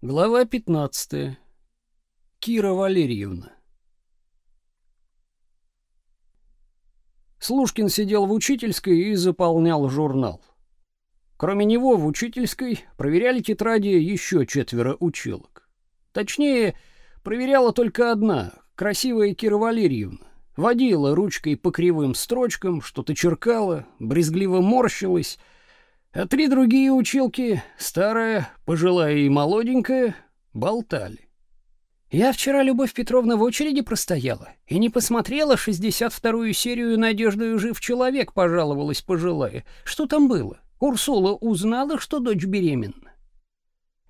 Глава 15. Кира Валерьевна. Слушкин сидел в учительской и заполнял журнал. Кроме него в учительской проверяли тетради еще четверо училок. Точнее, проверяла только одна, красивая Кира Валерьевна. Водила ручкой по кривым строчкам, что-то черкала, брезгливо морщилась — а три другие училки, старая, пожилая и молоденькая, болтали. Я вчера, Любовь Петровна, в очереди простояла и не посмотрела 62-ю серию «Надеждою жив человек», пожаловалась пожилая. Что там было? Урсула узнала, что дочь беременна?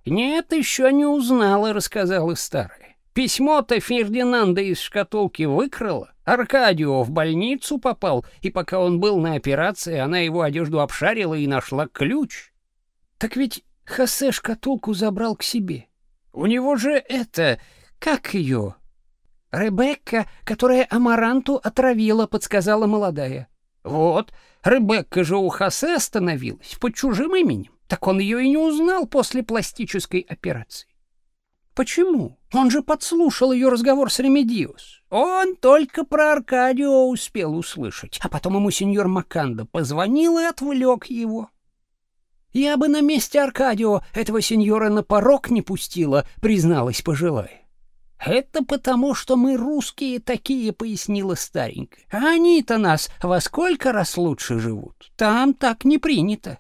Нет, еще не узнала, рассказала старая. Письмо-то Фердинанда из шкатулки выкрала, Аркадио в больницу попал, и пока он был на операции, она его одежду обшарила и нашла ключ. Так ведь Хосе шкатулку забрал к себе. У него же это, как ее? Ребекка, которая Амаранту отравила, подсказала молодая. Вот, Ребекка же у Хосе остановилась под чужим именем. Так он ее и не узнал после пластической операции. Почему? Он же подслушал ее разговор с Ремедиус. Он только про Аркадио успел услышать, а потом ему сеньор Макандо позвонил и отвлек его. Я бы на месте Аркадио этого сеньора на порог не пустила, призналась пожилая. Это потому, что мы русские такие, пояснила старенькая. А они-то нас во сколько раз лучше живут. Там так не принято.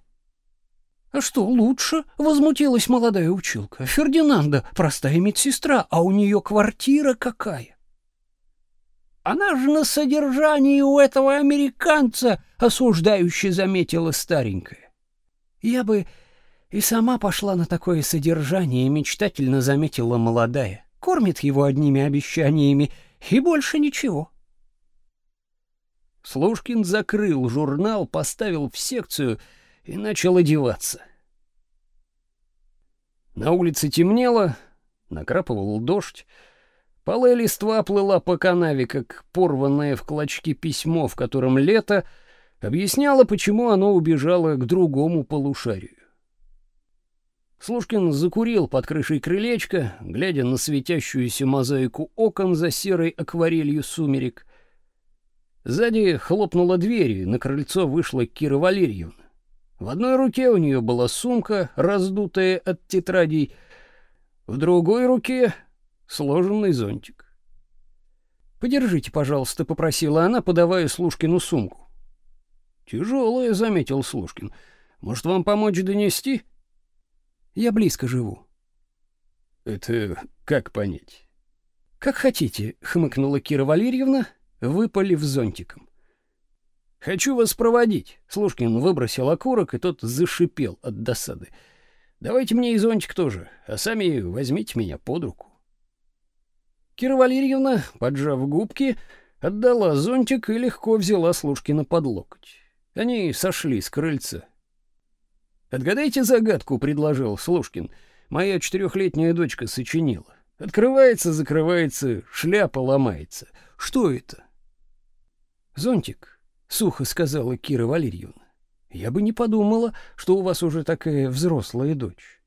А что, лучше? возмутилась молодая училка. Фердинанда простая медсестра, а у нее квартира какая. Она же на содержании у этого американца, осуждающе заметила старенькая. Я бы и сама пошла на такое содержание, мечтательно заметила молодая. Кормит его одними обещаниями и больше ничего. Слушкин закрыл журнал, поставил в секцию и начал одеваться. На улице темнело, накрапывал дождь. Полая листва плыла по канаве, как порванное в клочки письмо, в котором лето объясняло, почему оно убежало к другому полушарию. Слушкин закурил под крышей крылечка, глядя на светящуюся мозаику окон за серой акварелью сумерек. Сзади хлопнула дверь, и на крыльцо вышла Кира Валерьевна. В одной руке у нее была сумка, раздутая от тетрадей, в другой руке сложенный зонтик. «Подержите, пожалуйста», — попросила она, подавая Слушкину сумку. «Тяжелая», — заметил Слушкин. «Может, вам помочь донести?» «Я близко живу». «Это как понять?» «Как хотите», — хмыкнула Кира Валерьевна, выпалив зонтиком. Хочу вас проводить. Слушкин выбросил окурок, и тот зашипел от досады. Давайте мне и зонтик тоже, а сами возьмите меня под руку. Кира Валерьевна, поджав губки, отдала зонтик и легко взяла Слушкина под локоть. Они сошли с крыльца. Отгадайте загадку, предложил Слушкин. Моя четырехлетняя дочка сочинила. Открывается, закрывается, шляпа ломается. Что это? Зонтик сухо сказала Кира Валерьевна. Я бы не подумала, что у вас уже такая взрослая дочь.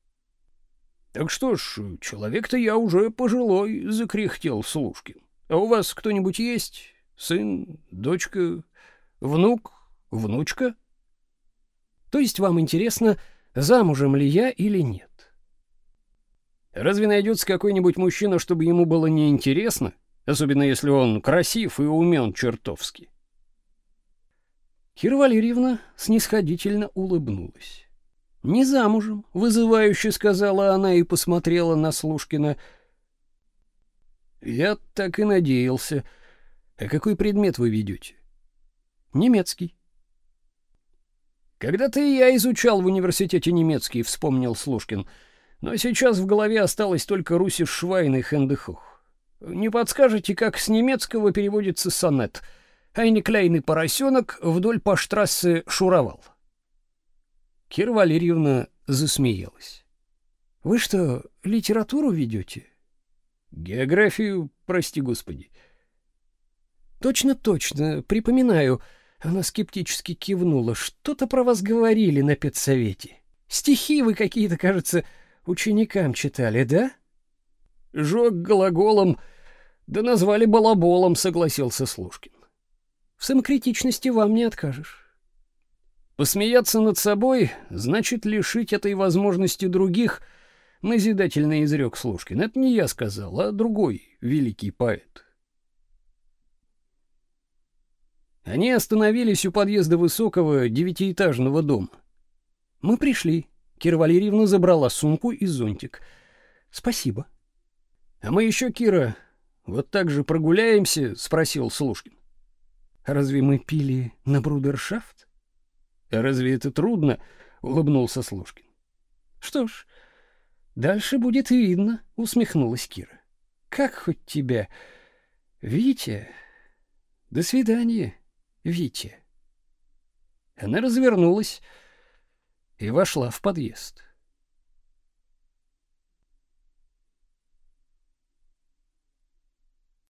Так что ж, человек-то я уже пожилой, закряхтел Слушкин. А у вас кто-нибудь есть? Сын, дочка, внук, внучка? То есть вам интересно, замужем ли я или нет? Разве найдется какой-нибудь мужчина, чтобы ему было неинтересно, особенно если он красив и умен чертовски? Кира Валерьевна снисходительно улыбнулась. «Не замужем», — вызывающе сказала она и посмотрела на Слушкина. «Я так и надеялся. А какой предмет вы ведете?» «Немецкий». «Когда-то и я изучал в университете немецкий», — вспомнил Слушкин. «Но сейчас в голове осталось только Руси Швайн и Хендехох. Не подскажете, как с немецкого переводится сонет?» Айниклейный поросенок вдоль по штрассе шуровал. Кира Валерьевна засмеялась. Вы что, литературу ведете? Географию, прости господи. Точно, точно, припоминаю. Она скептически кивнула. Что-то про вас говорили на педсовете. Стихи вы какие-то, кажется, ученикам читали, да? Жёг глаголом, да назвали балаболом, согласился Слушкин. В самокритичности вам не откажешь. Посмеяться над собой значит лишить этой возможности других, назидательно изрек Слушкин. Это не я сказал, а другой великий поэт. Они остановились у подъезда высокого девятиэтажного дома. Мы пришли. Кира Валерьевна забрала сумку и зонтик. Спасибо. А мы еще, Кира, вот так же прогуляемся, спросил Слушкин. Разве мы пили на брудершафт? Разве это трудно? улыбнулся Слушкин. Что ж, дальше будет видно, усмехнулась Кира. Как хоть тебя, Витя? До свидания, Витя. Она развернулась и вошла в подъезд.